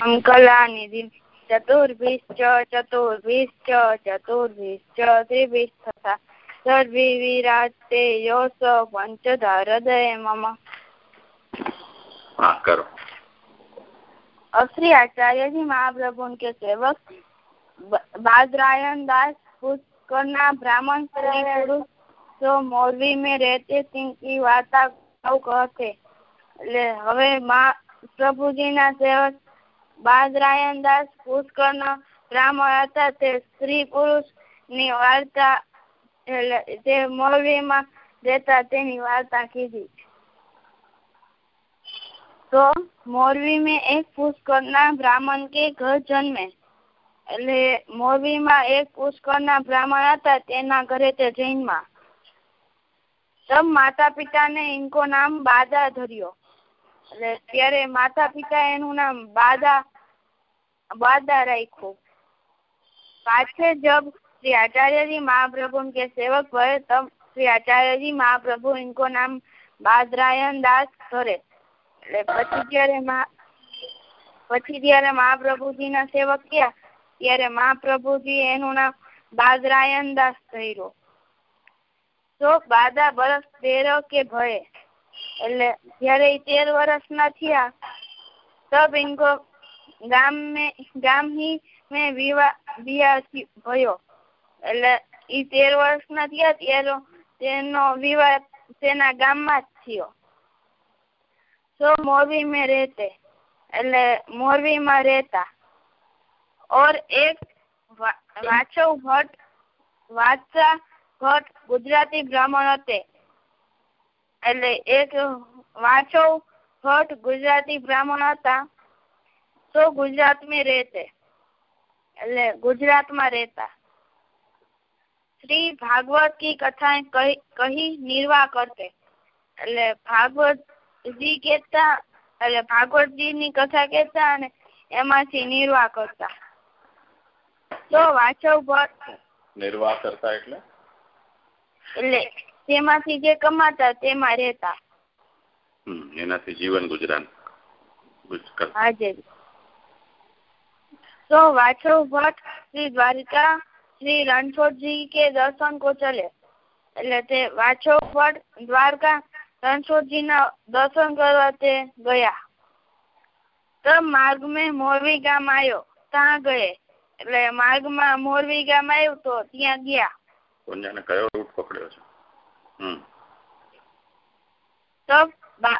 અંકલા નિધિ ચતુર્ભિશ્ચ ચતુર્ભિશ્ચ ચતુર્ભિશ્ચ ત્રિભિશ્ચ તથા સર્વિરાજતે યોસ પંચધા હૃદય મમ હા કરો श्री आचार्य जी महाप्रभु उनके सेवक बादरायण दास पुष्कर ब्राह्मण स्त्री पुरुष जो मोरवी में रहते तिनकी वार्ता कहते એટલે હવે પ્રભુજી પ્રભુજીના સેવક બાદરાયણદાસ પુષ્કરના બ્રાહ્મણ હતા. તે સ્ત્રી પુરુષની વાર્તા તે મૌલવીમાં રહેતા તેની વાર્તા કીધી. તો મોરબી માં એક પુષ્કર ના બ્રાહ્મણ કે ઘર જન્મે. એટલે મોરબીમાં એક પુષ્કર ના બ્રાહ્મણ હતા તેના ઘરે તે જૈનમાં. તબ માતા પિતાને ઇન્કો નામ બાદા ધર્યો. એટલે ત્યારે માતા પિતા એનું નામ બાદા બાદા રાખ્યું પાછે जब श्री आचार्य जी महाप्रभु के सेवक भय तब श्री आचार्य जी महाप्रभु इनको नाम बादरायण दास धरे એટલે પછી જયારે પછી જયારે મહાપ્રભુજી ના સેવક થયા ત્યારે મહાપ્રભુજી એનું નામ બાદરાયણ દાસ ધર્યો તો બાદા બરસ તેર કે ભય એટલે જયારે એ તેર વર્ષના થયા, તબ ઇનકો ગામ મેં ગામ હી મેં વિવાહ વિવાહ ભયો. એટલે ઈ તેર વર્ષના થયા ત્યારે તેનો વિવાહ તેના ગામમાં જ થયો. તો મોરબી મેં રહેતે. એટલે મોરબીમાં રહેતા. ઓર એક વાછો ભટ્ટ વાચા ભટ્ટ ગુજરાતી બ્રાહ્મણ હતે. એટલે એક વાંચો ભટ્ટ ગુજરાતી બ્રાહ્મણ હતા તો ગુજરાતમાં રહેતે. એટલે ગુજરાતમાં રહેતા. શ્રી ભાગવત કી કથા કહી નિર્વાહ કરતે. એટલે ભાગવતજી કેતા એટલે ભાગવતજી ની કથા કેતા અને એમાંથી નિર્વાહ કરતા. તો વાંચવ ભટ્ટ. નિર્વાહ કરતા એટલે? એટલે તેમાંથી જે કમાતા તેમાં રહેતા. એનાથી જીવન ગુજરાન. હાજર. તો વાછરો ભટ્ટ શ્રી દ્વારિકા શ્રી રણછોડજી કે દર્શન કો ચલે. એટલે તે વાછરો ભટ્ટ દ્વારકા રણછોડજી ના દર્શન કરવા તે ગયા. તો માર્ગ મેં મોરવી ગામ આવ્યો ત્યાં ગયે. એટલે માર્ગમાં મોરવી ગામ આવ્યું તો ત્યાં ગયા. કયો રૂટ પકડ્યો છે? तो बा,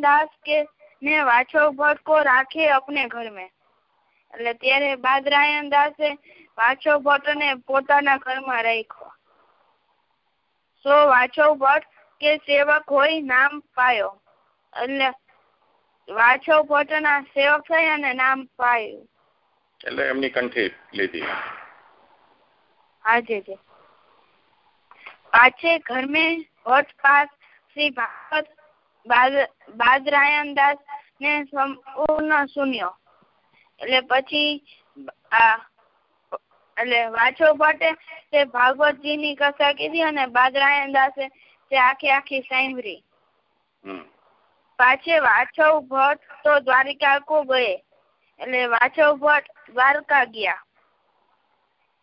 દાસ કે ને વાછો ભટકો રાખે અપને ઘર મેં એટલે ત્યારે બાદરાયણ દાસે વાછો ભટ્ટ ને પોતાના ઘરમાં રાખ્યો. સો વાછો ભટ્ટ કે સેવક હોય નામ પાયો. એટલે વાછો ભટ્ટ ના સેવક થઈ અને નામ પાયું. એટલે એમની કંઠી લીધી. હાજી જી પાછે ઘર में ભટ્ટ પાસ શ્રી ભાગવત બાદરાયણ દાસ ને સંપૂર્ણ સુન્યો. એટલે પછી એટલે વાછો ભટ્ટે તે ભાગવતજી ની કથા કીધી અને બાદરાયણ દાસે તે આખી આખી સાંભળી. પાછે વાછવ ભટ્ટ તો દ્વારિકા કો ગયે. એટલે વાછવ ભટ્ટ દ્વારકા ગયા.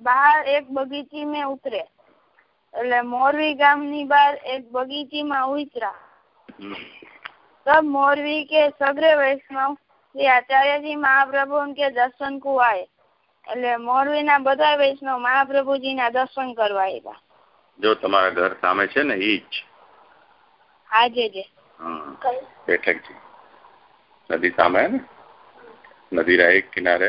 બહાર એક બગીચી મેં ઉતરે. એટલે મોરવી ગામની બહાર એક બગીચીમાં ઉતરા. સબ મોરવી કે સગરે વૈષ્ણવ શ્રી આચાર્યજી મહાપ્રભુ કે દર્શન કુવાય. એટલે મોરવી ના બધા વૈષ્ણવ મહાપ્રભુજી ના દર્શન કરવા આવ્યા. જો તમારા ઘર સામે છે ને ઈ જ. હાજે જે બેઠક છે. નદી સામે નદી ના કિનારે.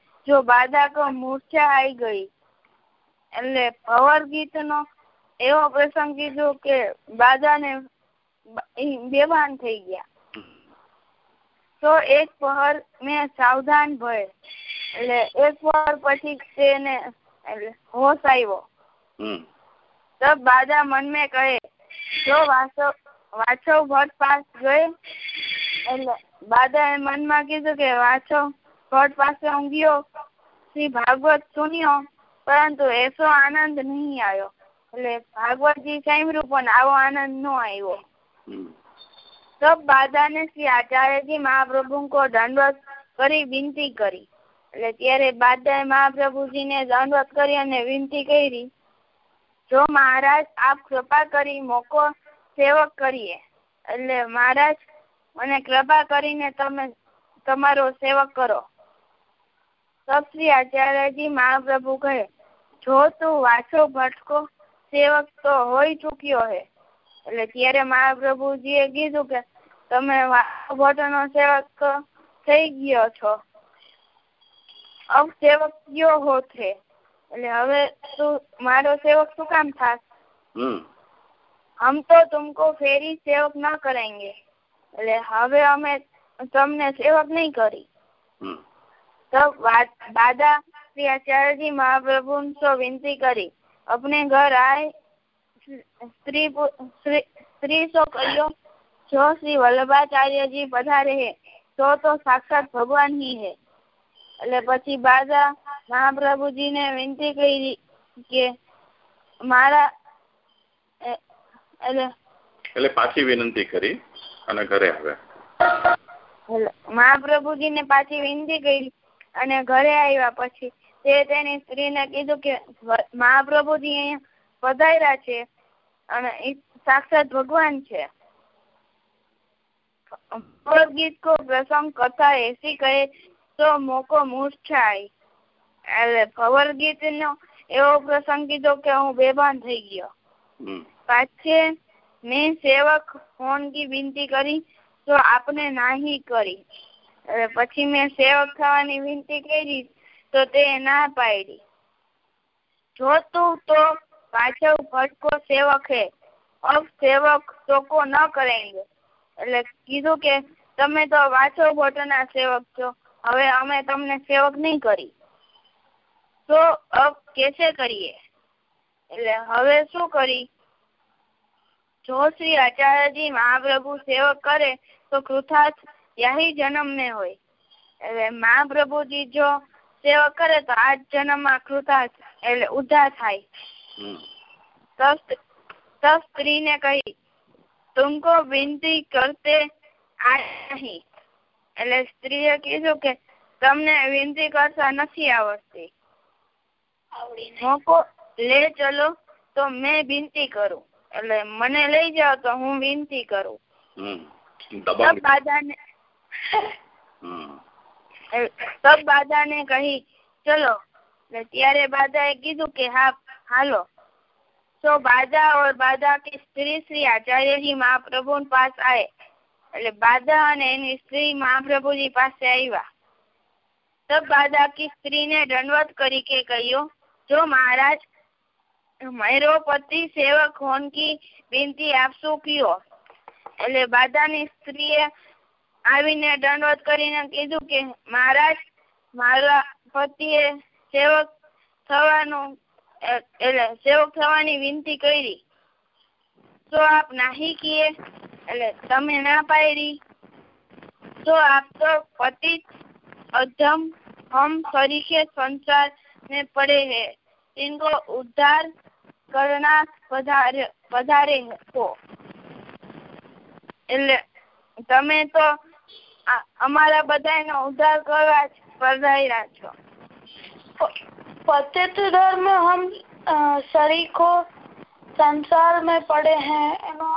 જો બાધા તો મૂર્છા આવી ગઈ. એટલે ભવર ગીત નો એવો પ્રસંગ કીધો કે બાધા ને બેભાન થઈ ગયા. તો એક પહર મેં સાવધાન ભય. એટલે એક પહર પછી તેને હોશ આવ્યો તબ બાધા મન મેં કહે જો વાસો વાછો ભટ્ટ પાસ ગયે? એટલે બાધા એ મનમાં કીધું કે વાછો ભટ્ટ પાસે ઊંઘ્યો શ્રી ભાગવત સુન્યો પરંતુ એસો આનંદ નહીં આવ્યો. એટલે ભાગવતજી સાંભળ્યું પણ આવો આનંદ ન આવ્યો. સબ બાધા ને શ્રી આચાર્યજી મહાપ્રભુ કો દંડવત કરી વિનંતી કરી. એટલે ત્યારે બાદા મહાપ્રભુજી ને દંડવત કરી અને વિનંતી કરી જો મહારાજ આપ કૃપા કરી મોકો સેવક કરીએ. એટલે મહારાજ મને કૃપા કરીને તમે તમારો સેવક કરો. તબ આચાર્યજી મહાપ્રભુ કહે જો તું વાછો ભટકો સેવક તો હોઈ ચૂક્યો હે. એટલે ત્યારે મહાપ્રભુજી એ કીધું કે તમે ભટ્ટ નો સેવક થઈ ગયો છો. અબ સેવક કયો હો. છે એટલે હવે તું મારો સેવક શું કામ થાસ હમ. તો તુમકો ફેરી સેવક ન કરેંગે એટલે હવે અમે તમને સેવક નહીં કરી. બાદા શ્રી આચાર્ય મહાપ્રભુ સો વિનતી કરી. અપને ઘર આય સ્ત્રી સો કહ્યો જો શ્રી વલ્લભાચાર્યજી પધારે હે તો તો સાક્ષાત ભગવાન હી હે. એટલે પછી બાદા મહાપ્રભુજી ને વિનતી કરી કે મારા એટલે એટલે પાછી વિનંતી કરી અને ઘરે આવ્યા. મહાપ્રભુજી ને પાછી વિનંતી કરી અને ઘરે આવ્યા પછી તે તેની સ્ત્રીને કીધું કે મહાપ્રભુજી અહીંયા પધાર્યા છે અને સાક્ષાત ભગવાન છે. ગીત કો પ્રસંગ કથા એસી કહે તો મોકો મૂર્છાય. એટલે ભવર ગીત નો એવો પ્રસંગ કીધો કે હું બેભાન થઈ ગયો. પાછે મેં સેવક ફોન કી વિનંતી કરી તો આપને નાહી કરી. પછી મેં સેવક થવાની વિનંતી કરી, તો તે ના પાડી. જો તું પાછળ ભટકો સેવક હે. અબ સેવક તો કો ન કરેંગે એટલે કીધું કે, તમે તો વાછો ભટ્ટના સેવક છો. હવે અમે તમને સેવક નહીં કરી. તો અબ કેસે કરીએ? એટલે હવે શું કરી? જો શ્રી આચાર્યજી મહાપ્રભુ સેવક કરે, તો કૃતાર્થ યહી જન્મ ને હોય. એટલે મહાપ્રભુજી જો સેવક કરે તો આ જન્મમાં કૃતાર્થ એટલે ઉદ્ધાર થાય. તો સ્ત્રી ને કહી તુમકો વિનતી કરતે આ નહીં. એટલે સ્ત્રીએ કીધું કે તમને વિનતી કરતા નથી આવડતી. મોકો લે ચલો તો મેં વિનતી કરું. એટલે મને લઈ જાઓ તો હું વિનતી કરું. બાદા સબ બાધા ને કહી, ચલો. ત્યારે બાધા એ કીધું કે, હા, હાલો. તો બાધા ઓર બાધા કે સ્ત્રી શ્રી આચાર્યજી મહાપ્રભુ પાસ આય. એટલે બાધા અને એની સ્ત્રી મહાપ્રભુજી પાસે આવ્યા સબ બાધા કી સ્ત્રીને દંડવત કરી કે કહ્યું, જો મહારાજ, મેરો પતિ સેવક હોનકી કી આપશું આપ શું કયો? એટલે બાધાની સ્ત્રીએ આવીને દંડવત કરીને કીધું કે, મહારાજ, મારા પતિએ સેવક થવાનું એટલે સેવક થવાની વિનંતી કરી. તો આપ નાહી કીએ, એટલે તમે ના પાડી. તો આપ તો પતિ અધમ, હમ તરીકે સંસાર ને પડે હે. ઇનકો ઉદ્ધાર કરના પધારે પધારે હો. એટલે તમે તો અમારા બધાનો ઉદ્ધાર કરવા પધાર્યા છો पतित धर्म हम शरीको संसार में पड़े हैं એનો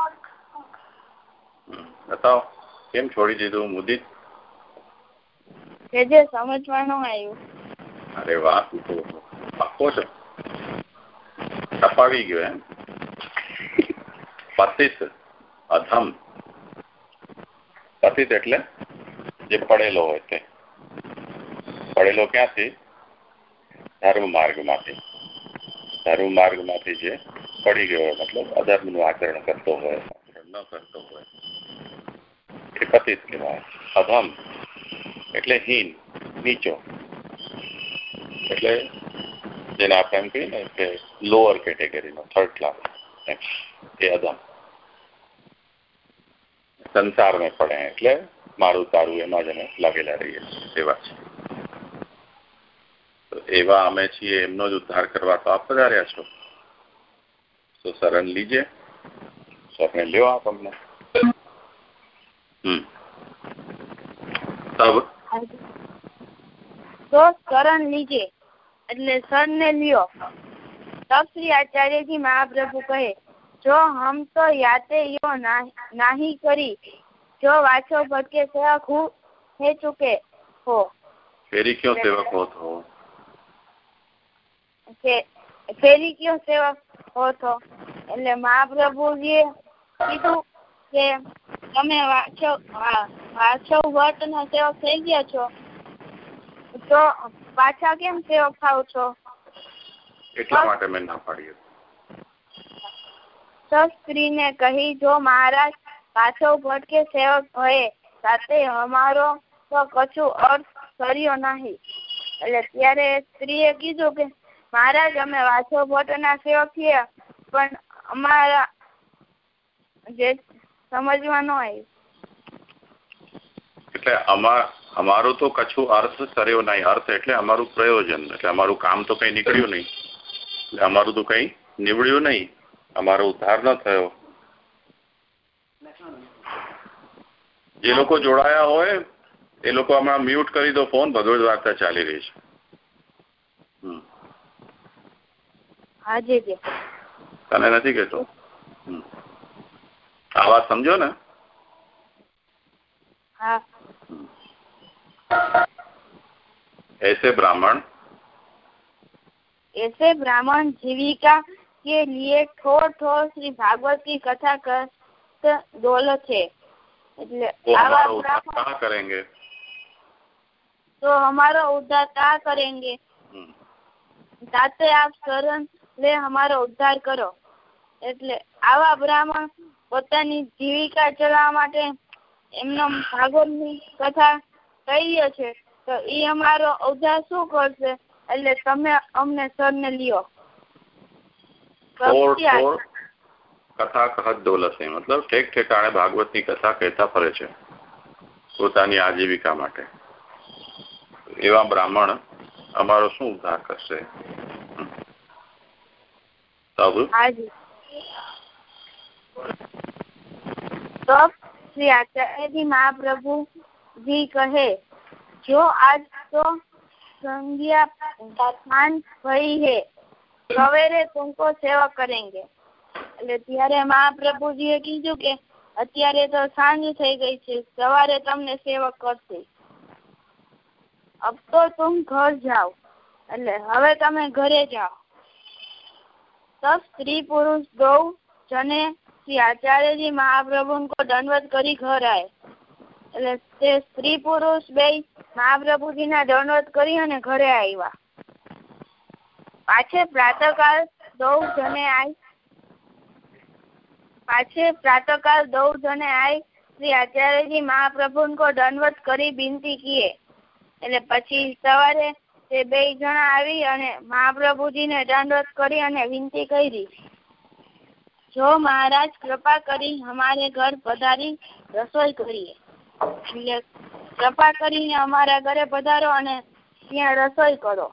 બતાવો કેમ છોડી દીધું મુદિત જે જે સમજવાનું આવ્યું અરે વાહ તું તો પાકો છો તપાવી ગયો એમ પતિત અધમ પતિત એટલે જે પડેલો હોય તે પડેલો ક્યાંથી ધર્મ માર્ગમાંથી ધર્મ માર્ગમાંથી જે પડી ગયો હોય મતલબ અધર્મનું આચરણ કરતો હોય ન કરતો હોય એ પતિત કહેવાય અધમ એટલે હીન નીચો એટલે જેને આપણે એમ કહીએ ને કે લોઅર કેટેગરીનો થર્ડ ક્લાસ એ અધમ સંસારમાં પડે એટલે મારું તારું એમાં જ અમે લાગેલા રહીએ એવા છે. એવા અમે છીએ, એમનો જ ઉદ્ધાર કરવા તો આપ પધાર્યા છો. તો શરણ લીજે, શરણ લ્યો આપ અમને. હમ. તો શરણ લીજે, એટલે સર ને લ્યો. તબ શ્રી આચાર્યજી મહાપ્રભુ કહે, જો હમ તો યાતે યો નાહી કરી જો વાછો ભટકે સેવક હું હે ચુકે હો. ફેરી ક્यों સેવક હો? તો ફેરી ક્यों સેવક હો? તો એટલે મહાપ્રભુજીએ કીધું કે તમે વાછો વાછવ ભટ્ટ ના સેવક થઈ ગયા છો. તો પાછા કેમ સેવક થાવ છો? એટલા માટે મેં ના પાડી સ્ત્રીને કહી જો મહારાજ પાછો ભટકે સેવક ભયે, સાથે અમારો તો કશું અર્થ કર્યો નહીં. એટલે ત્યારે સ્ત્રીએ કીધું કે, મહારાજ, અમે વાછો ભટ્ટના સેવક છીએ, પણ અમારા જે સમજવાનું આવ્યું એટલે અમારો તો કશું અર્થ કર્યો નહીં. અર્થ એટલે અમારું પ્રયોજન. એટલે અમારું કામ તો કઈ નીકળ્યું નહીં. અમારું તો કઈ નીવડ્યું નહીં. અમારો ઉદ્ધાર ન થયો. જે લોકો જોડાયા હોય એ લોકો હમણાં મ્યુટ કરી દો ફોન ભગવદ વાર્તા ચાલી રહી છે તને નથી કેતો આ વાત સમજો ને હા ऐसे ब्राह्मण ऐसे ब्राह्मण जीविका के लिए ठोर ठोर श्री भागवत की कथा करत दौलत है એટલે આવા બ્રાહ્મણ करेंगे तो हमारा उद्धार क्या करेंगे તાતે આપ શરણ લે હમારો ઉદ્ધાર કરો એટલે આવા બ્રાહ્મણ પોતાની જીવિકા ચલાવવા માટે એમનો ભાગવતની કથા કહીએ છે તો એ અમારો ઉદ્ધાર શું કરશે એટલે તમે અમને સરને લ્યો કથા કહત દોલસે મતલબ ઠેક ઠેકાણે ભાગવતની કથા કહેતા ફરે છે પોતાની આજીવિકા માટે. એવા બ્રાહ્મણ અમારો શું ઉદ્ધાર કરશે? શ્રી આચાર્યજી મહાપ્રભુજી કહે, જો આજ તો સંજ્ઞા ભરી હે, સવેરે તુમકો સેવા કરેંગે. એટલે ત્યારે મહાપ્રભુજીએ કીધું કે અત્યારે તો સાંજ થઈ ગઈ છે, સવારે તમને સેવક કરશે. અબ તો તુમ ઘર જાઓ એટલે હવે તમે ઘરે જાઓ. તબ સ્ત્રી પુરુષ દો જને શ્રી આચાર્યજી મહાપ્રભુ કો દંડવત કરી ઘર આય. એટલે તે સ્ત્રી પુરુષ બે મહાપ્રભુજી ના દંડવત કરી અને ઘરે આવ્યા. પાછે પ્રાતકાળ દૌ જને આય પાછે પ્રાતકાળ દૌ જણે આય શ્રી આચાર્યજી મહાપ્રભુ કો દંડવત કરી બિનતી કીએ. એટલે પછી સવારે તે બે જણા આવી અને મહાપ્રભુજી ને દંડવત કરી અને વિનંતી કરી. જો મહારાજ કૃપા કરી અમારે ઘર પધારી રસોઈ કરીએ. એટલે કૃપા કરીને અમારા ઘરે પધારો અને ત્યાં રસોઈ કરો.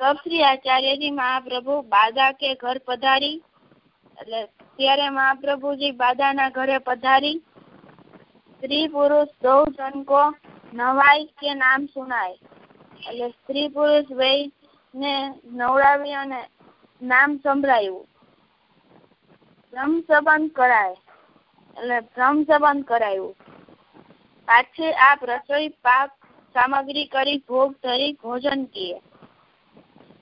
શ્રી આચાર્યજી મહાપ્રભુ બાદા કે ઘર પધારી ત્યારે મહાપ્રભુજી બાદા ના ઘરે પધારી. સ્ત્રી પુરુષ દો જન કો નવાઈ કે નામ સુનાય. એટલે સ્ત્રી પુરુષ વૈ ને નવડાવી અને નામ સંભળાયું. બ્રહ્મ સંબંધ કરાય. એટલે બ્રહ્મ સંબંધ કરાયું. પાછી આપ રસોઈ પાક સામગ્રી કરી ભોગ ધરી ભોજન કીએ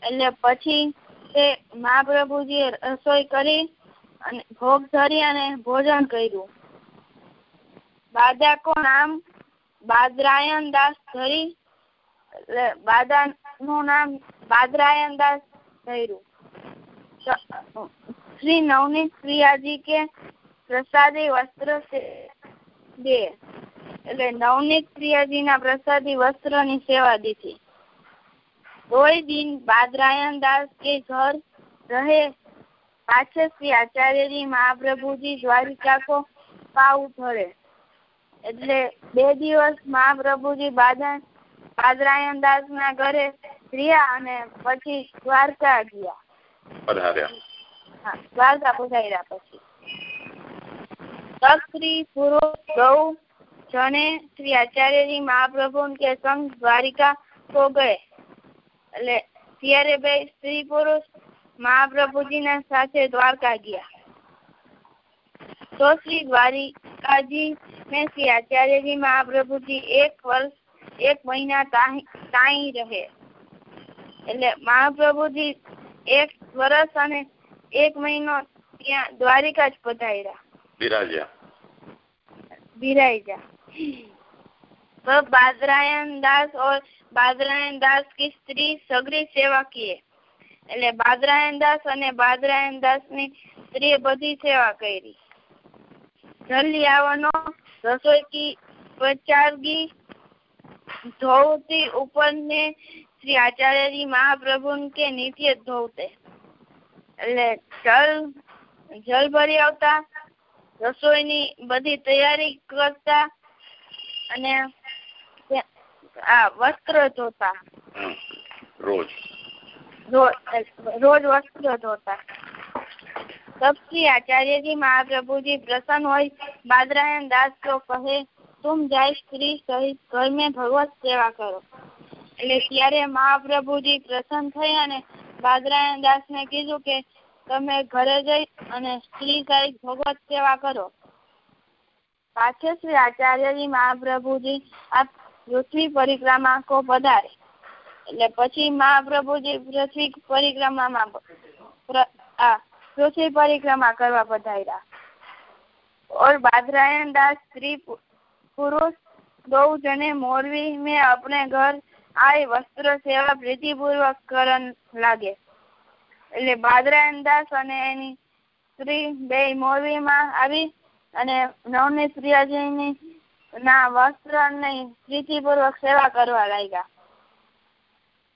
એટલે પછી તે મહાપ્રભુજીએ રસોઈ કરી અને ભોગ ધરી અને ભોજન કર્યું. બાદકો નામ બાદરાયણ દાસ ધરી બાદા નું નામ બાદરાયણ દાસ ધર્યું. શ્રી નવનીત પ્રિયાજી કે પ્રસાદી વસ્ત્ર દે. એટલે નવનીત પ્રિયાજી ના પ્રસાદી વસ્ત્રની સેવા દીધી. કોઈ દિન બાદરાયણ દાસ કે ઘર રહે પાછળ શ્રી આચાર્યજી મહાપ્રભુજી દ્વારિકાકો પાવ ધરે એટલે બે દિવસ મહાપ્રભુજી બાદા પાદરાયણ દાસ ના ઘરે રહ્યા અને પછી દ્વારકા ગયા. પધાર્યા. દ્વારકા પધાર્યા પછી. સ્ત્રી પુરુષ ગૌ જને શ્રી આચાર્યજી મહાપ્રભુ કે સંગ દ્વારિકા તો ગયે. એટલે ત્યારે બે સ્ત્રી પુરુષ મહાપ્રભુજી ના સાથે દ્વારકા ગયા તો શ્રી દ્વારિકાજી ને શ્રી આચાર્યજી મહાપ્રભુજી એક વર્ષ એક મહિના તાઈ રહે એટલે મહાપ્રભુજી એક વર્ષ અને એક મહિનો ત્યાં દ્વારિકા જ પધાર્યા બિરાજ્યા બિરાજા तो बादरायण दास और बादरायण दास की स्त्री સગરી સેવા કીએ એટલે બાદરાયણ દાસ અને બાદરાયણ દાસની સ્ત્રીએ બધી સેવા કરી. જલ્દી આવવાનો. રસોઈ કી ધોવતી ઉપર ને શ્રી આચાર્યજી મહાપ્રભુ કે નિત્ય ધોવતે. એટલે જલ જલ ભરી આવતા. રસોઈ ની બધી તૈયારી કરતા. અને આ વસ્ત્ર ધોતા. રોજ. રોજ વસ્ત્રો ધોતા સબથી આચાર્યજી મહાપ્રભુજી પ્રસન્ન હોય, બાદરાયણ દાસ તો કહે, તુમ જાય સ્ત્રી સહિત ઘર મેં ભગવત સેવા કરો. એટલે ત્યારે મહાપ્રભુજી પ્રસન્ન થઈ અને બાદરાયણ દાસ ને કીધું કે, તમે ઘરે જઈ અને સ્ત્રી સહિત ભગવત સેવા કરો. પાછે શ્રી આચાર્યજી મહાપ્રભુજી આ પૃથ્વી પરિક્રમા કો પધારે. એટલે પછી મહાપ્રભુજી પૃથ્વી પરિક્રમામાં આ, પૃથ્વી પરિક્રમા કરવા પધાર્યા. ઓર बादरायण दास स्त्री पुरुष दो जने मोरवी में अपने घर આય વસ્ત્ર સેવા પ્રીતિપૂર્વક કરણ લાગે. એટલે બાદરાયણ દાસ અને એની સ્ત્રી બે મોરવીમાં આવી અને નવની સ્ત્રીજીની ના વસ્ત્ર વસ્ત્રની પ્રીતિપૂર્વક સેવા કરવા લાગ્યા.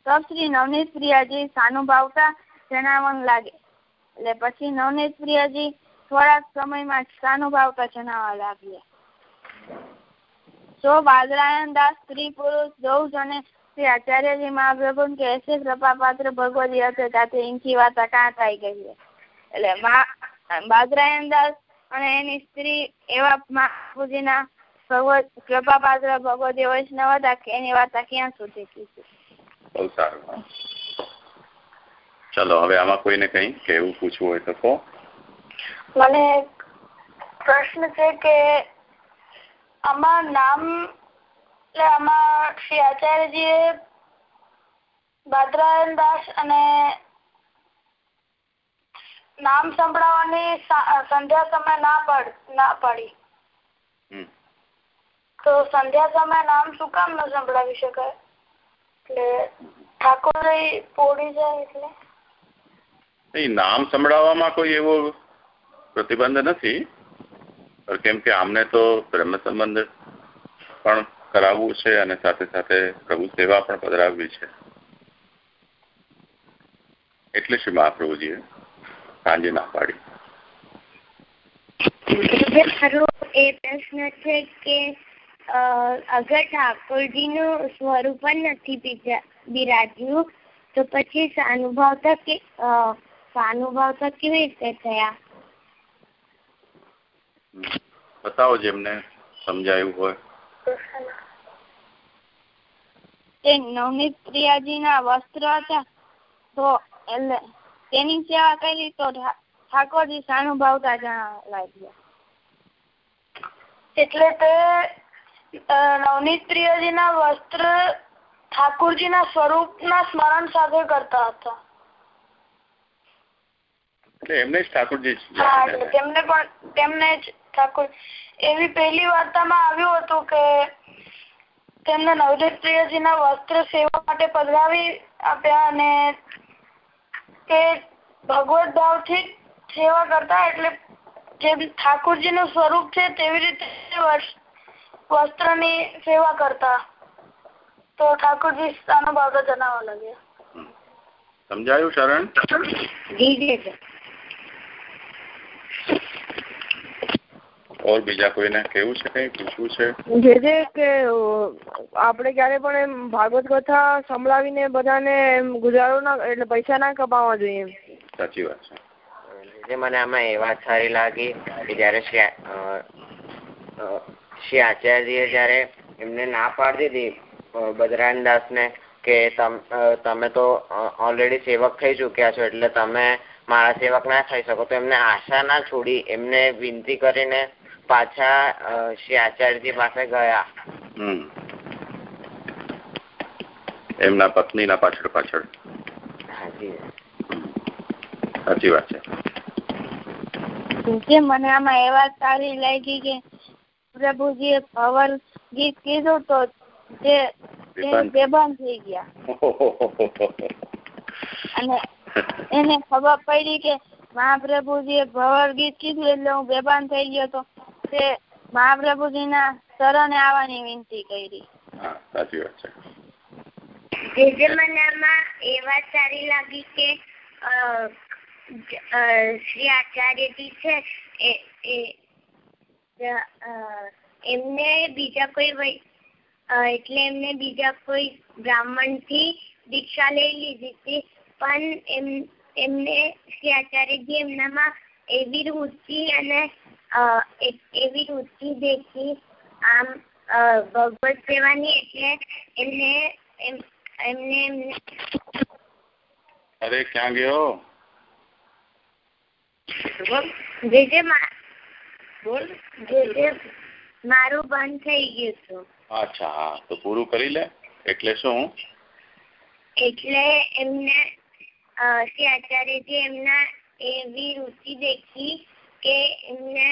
તપશ્રી નવનીત પ્રિયાજી સાનુભાવતા જણાવવા લાગી. એટલે પછી નવનીત પ્રિયાજી થોડાક સમયમાં સાનુભાવતા જણાવવા લાગ્યા. જો બાદરાયણ દાસ સ્ત્રી પુરુષ દૌજ અને શ્રી આચાર્યજી મહાપ્રભુ કે એસે કૃપાપાત્ર ભગવતી હશે સાથે ઇંચી વાર્તા કાં થાય ગઈ એટલે બાદરાયણ દાસ અને એની સ્ત્રી એવા મહાપુજીના ભગવત, કૃપાપાત્ર ભગવતી વૈષ્ણવ હતા કે એની વાર્તા ક્યાં સુધી કીધી? બહુ સારું ચલો હવે આમાં કોઈને કઈ કેવું પૂછવું હોય તો કહો. મને પ્રશ્ન છે કે આમાં નામ એટલે આમાં શ્રી આચાર્યજીએ બાદરાયણ દાસ અને નામ સંભળાવવાની સંધ્યા સમય ના પડ ના પડી. તો સંધ્યા સમય નામ શું કામ ન સંભળાવી શકાય? ઠાકોર પોડી જાય એટલે? નામ સંભળાવવામાં કોઈ એવો પ્રતિબંધ નથી. કેમ કે આમને તો બ્રહ્મ સંબંધ પણ કરાવવું છે અને સાથે સાથે પ્રભુ સેવા પણ પધરાવવી છે. એટલે શ્રી મહાપ્રભુજીએ સાંજે ના પાડી. એ પ્રશ્ન છે કે અગર ઠાકોરજીનું સ્વરૂપ નથી બિરાજ્યું તો પછી સાનુભાવતા કે સાનુભાવતા કેવી રીતે થયા બતાવો જેમને સમજાયું હોય તે નવનીત પ્રિયાજી ના વસ્ત્ર હતા તો એટલે તેની સેવા કરી તો ઠાકોરજી સાનુભાવતા જણાવવા લાગ્યા એટલે તે નવનીત પ્રિયજીના વસ્ત્ર ઠાકોરજીના સ્વરૂપના સ્મરણ સાથે કરતા હતા. એટલે એમને જ ઠાકોરજી તેમને પણ તેમને જ ઠાકોર એવી પહેલી વાર્તામાં આવ્યું હતું કે તેમને નવનીત પ્રિયજીના વસ્ત્ર સેવા માટે પધરાવી આપ્યા અને તે ભગવત ભાવથી સેવા કરતા એટલે જેમ ઠાકોરજીનું સ્વરૂપ છે તેવી રીતે વસ્ત્રની સેવા કરતા. તો ઠાકોરજી ભાગ જણાવવા લાગ્યા. સમજાયું શરણ? જી જી ઓર બીજા કોઈને કેવું છે કઈ? પૂછવું છે? જે જે કે આપણે ક્યારે પણ એમ ભાગવત કથા સંભળાવીને બધાને એમ ગુજારો ના એટલે પૈસા ના કપાવવા જોઈએ સાચી વાત છે. જે મને આમાં એ વાત સારી લાગી કે જયારે અ, આચાર્યજીએ જયારે એમને ના પાડી દીધી બદરાનદાસ ને કે તમ તમે તો ઓલરેડી સેવક થઈ ચુક્યા છો એટલે તમે મારા સેવક ના થઈ શકો. તો એમને આશા ના છોડી એમને વિનંતી કરીને પાછા શ્રી આચાર્યજી પાસે ગયા. હમ. એમના પત્નીના પાછળ પાછળ. હાજી. સાચી વાત છે. મને આમાં એ વાત સારી લાગી કે પ્રભુજીએ ભવન ગીત કીધું તો તે બેભાન. થઈ ગયા. અને એને ખબર પડી કે મહાપ્રભુજીએ ભવર ગીત કીધું એટલે હું બેભાન થઈ ગયો તો તે મહાપ્રભુજીના શરણે આવવાની વિનંતી કરી. હા સાચી વાત છે. જે જમાનામાં એ વાત સારી લાગી કે શ્રી આચાર્યજી છે એ એ એમને બીજા કોઈ એટલે એમને બીજા કોઈ બ્રાહ્મણથી દીક્ષા લઈ લીધી હતી. પણ એમ એમને શ્રી આચાર્યજી એમનામાં એવી રુચિ અને એવી રુચિ દેખી. આમ ભગવત સેવાની એટલે એમને એમ એમને એમને અરે ક્યાં ગયો? જે જે જે મારું બંધ થઈ ગયું હતું. અચ્છા હા. તો પૂરું કરી લે. એટલે શું? એટલે એમને શ્રી આચાર્યજી એમના એવી રુચિ દેખી કે એમને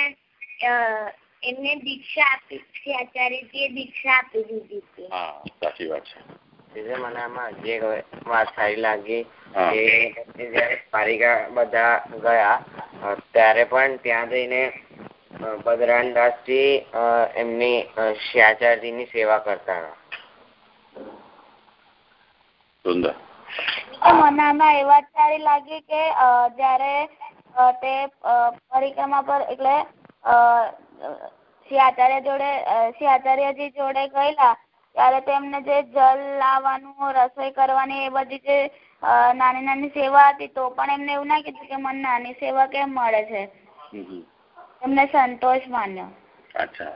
એમને દીક્ષા આપી શ્રી આચાર્યજીએ દીક્ષા આપી દીધી હતી. હા સાચી વાત છે. જે મને આમાં જે વાત સારી લાગી કે જયારે પારિકા બધા ગયા ત્યારે પણ ત્યાં જઈને બદરાનદાસજી એમની શ્રી સેવા કરતા સુંદર. તો મને આમાં એ વાત સારી લાગી કે જ્યારે તે પરિક્રમા પર એટલે શ્રી આચાર્ય જોડે શ્રી આચાર્યજી જોડે ગયેલા ત્યારે તેમને જે જલ લાવવાનું રસોઈ કરવાની એ બધી જે નાની નાની સેવા હતી તો પણ એમને એવું ના કીધું કે મને નાની સેવા કેમ મળે છે. એમને સંતોષ માન્યો. અચ્છા.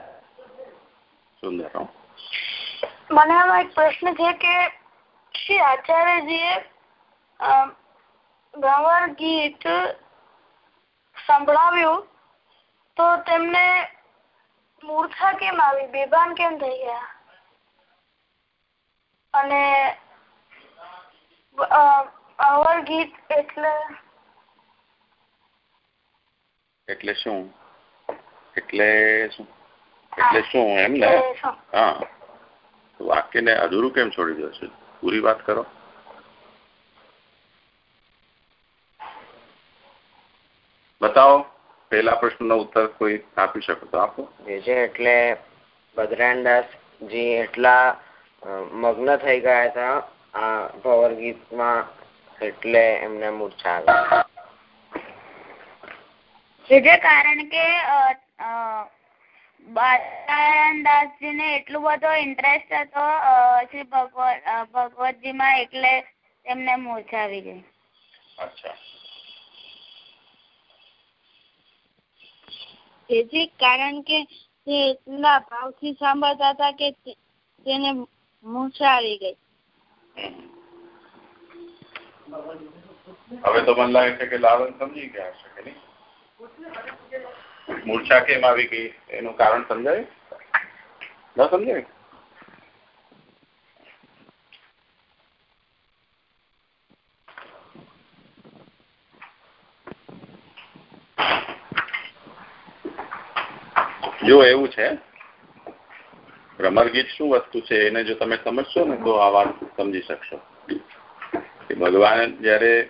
સુંદર મને આમાં એક પ્રશ્ન છે કે શ્રી આચાર્યજીએ ગંવર ગીત સંભળાવ્યું તો તેમને મૂર્છા કેમ આવી? બેભાન કેમ થઈ ગયા? અને અવર ગીત એટલે? એટલે શું? એટલે શું? એટલે શું એમ ને? હા. વાક્યને અધૂરું કેમ છોડી દો છો? પૂરી વાત કરો. બતાવો. પહેલા પ્રશ્નનો ઉત્તર કોઈ આપી શકો તો આપો. જે છે એટલે બદરાનદાસજી એટલા મગ્ન થઈ ગયા હતા આ ભવર ગીતમાં એટલે એમને મૂર્છા આવી. જે કારણ કે બાલાનદાસજીને એટલું બધો ઇન્ટરેસ્ટ હતો શ્રી ભગવત અ, ભગવતજીમાં એટલે તેમને મૂર્છા ગઈ. અચ્છા. તેથી કારણ કે તે એટલા ભાવથી સાંભળતા હતા કે તેને મૂર્છા આવી ગઈ. હવે તો મને લાગે છે કે લાવણ સમજી ગયા હશે કે નહીં? મૂર્છા કેમ આવી ગઈ. એનું કારણ સમજાય? ન સમજાય? જો એવું છે ભ્રમરગીત શું વસ્તુ છે? એને જો તમે સમજશો ને, તો આ વાત સમજી શકશો. કે ભગવાન જયારે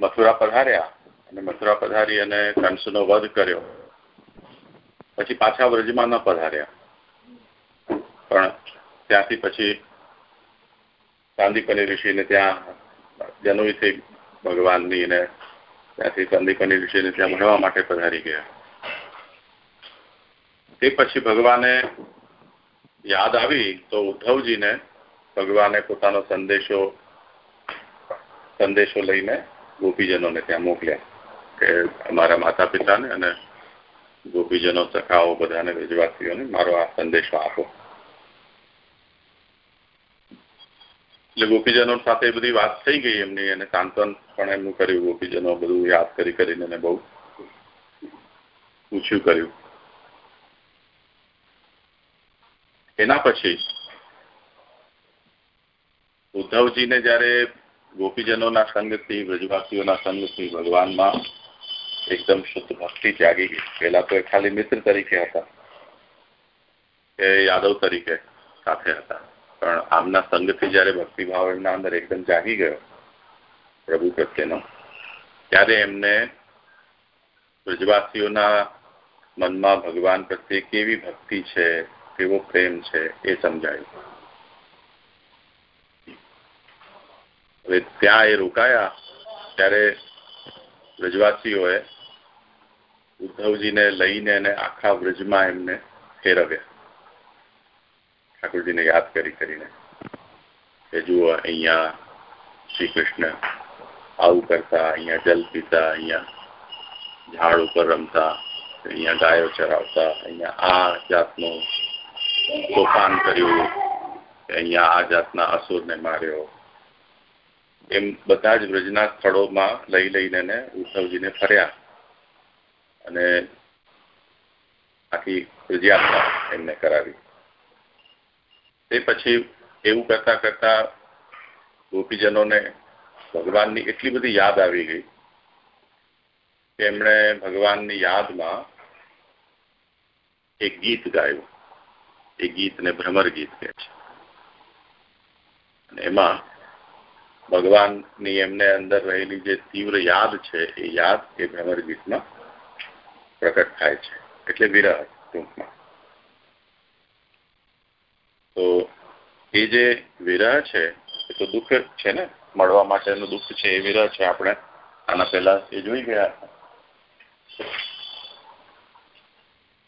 મથુરા પધાર્યા અને મથુરા પધારી અને કંસનો વધ કર્યો. પછી પાછા વ્રજમાં ન પધાર્યા. પણ ત્યાંથી પછી ચાંદીપની ઋષિને ત્યાં જનોઈ થઈ ભગવાનની ને ત્યાંથી ચાંદીપની ઋષિને ત્યાં ભણવા માટે પધારી ગયા. તે પછી ભગવાને યાદ આવી તો ઉદ્ધવજીને ભગવાને પોતાનો સંદેશો સંદેશો લઈને ગોપીજનોને ત્યાં મોકલ્યા. કે અમારા માતા પિતાને અને ગોપીજનો, સખાઓ બધાને વેજવાસીઓને મારો આ સંદેશો આપો. એટલે ગોપીજનો સાથે બધી વાત થઈ ગઈ એમની અને સાંત્વન પણ એમનું કર્યું, ગોપીજનો બધું યાદ કરી કરીને બહુ પૂછ્યું કર્યું. એના પછી ઉદ્ધવજીને જયારે ગોપીજનોના સંગથી, વ્રજવાસીઓના સંગથી ભગવાનમાં એકદમ શુદ્ધ ભક્તિ જાગી ગઈ. પેલા તો એ ખાલી મિત્ર તરીકે હતા. એ યાદવ તરીકે સાથે હતા. પણ આમના સંગથી જયારે ભક્તિભાવ એમના અંદર એકદમ જાગી ગયો, પ્રભુ પ્રત્યેનો, ત્યારે એમને બ્રજવાસીઓના મનમાં ભગવાન પ્રત્યે કેવી ભક્તિ છે, કેવો પ્રેમ છે એ સમજાયું. હવે ત્યાં એ રોકાયા, ત્યારે વ્રજવાસીઓએ ઉદ્ધવજીને લઈને એને આખા વ્રજમાં એમને ફેરવ્યા. ઠાકોરજીને યાદ કરી કરીને કે જુઓ અહીંયા શ્રી કૃષ્ણ આવું કરતા, અહીંયા જલ પીતા, અહીંયા ઝાડ ઉપર રમતા, અહીંયા ગાયો ચરાવતા, અહીંયા આ જાતનું તોફાન કર્યું, અહીંયા આ જાતના અસુરને માર્યો. એમ બધા જ વ્રજના સ્થળોમાં લઈ લઈને ઉદ્ધવજીને ફર્યા. અને આખી વ્રજયાત્રા એમને કરાવી. તે પછી એવું કરતા કરતા ગોપીજનોને ભગવાનની એટલી બધી યાદ આવી ગઈ કે એમણે ભગવાનની યાદમાં એક ગીત ગાયું. એ ગીતને ભ્રમર ગીત કહે છે. એમાં ભગવાનની એમને અંદર રહેલી જે તીવ્ર યાદ છે, એ યાદ એ ભ્રમર ગીતમાં પ્રકટ થાય છે, એટલે વિરહ ટૂંકમાં. તો એ જે વિરહ છે, એ તો દુઃખ છે ને? મળવા માટેનું દુઃખ છે એ વિરહ છે આપણે આના પહેલા એ જોઈ ગયા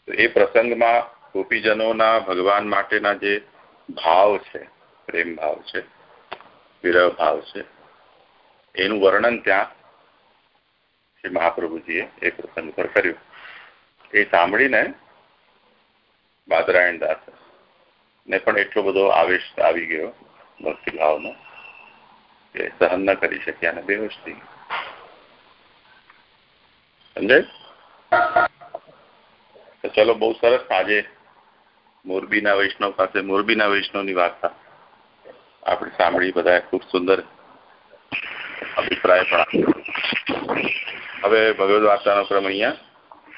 એ પ્રસંગમાં ગોપીજનોના ભગવાન માટેના જે ભાવ છે, પ્રેમ ભાવ છે, વિરહ ભાવ છે, એનું વર્ણન ત્યાં શ્રી મહાપ્રભુજીએ એ પ્રસંગ પર કર્યું. એ સાંભળીને બાદરાયણ દાસ ને પણ એટલો બધો આવેશ આવી ગયો ભક્તિભાવનો કે સહન ન કરી શક્યા અને બેહોશ થઈ સમજાય? ચલો બહુ સરસ આજે મોરબીના વૈષ્ણવ પાસે મોરબીના વૈષ્ણવની વાર્તા આપણે સાંભળી બધા ખૂબ સુંદર અભિપ્રાય પણ હવે ભગવદ વાર્તાનો ક્રમ અહીંયા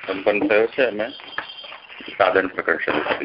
સંપન્ન થયો છે અમે સાધન પ્રકરણ શરૂ કરીશું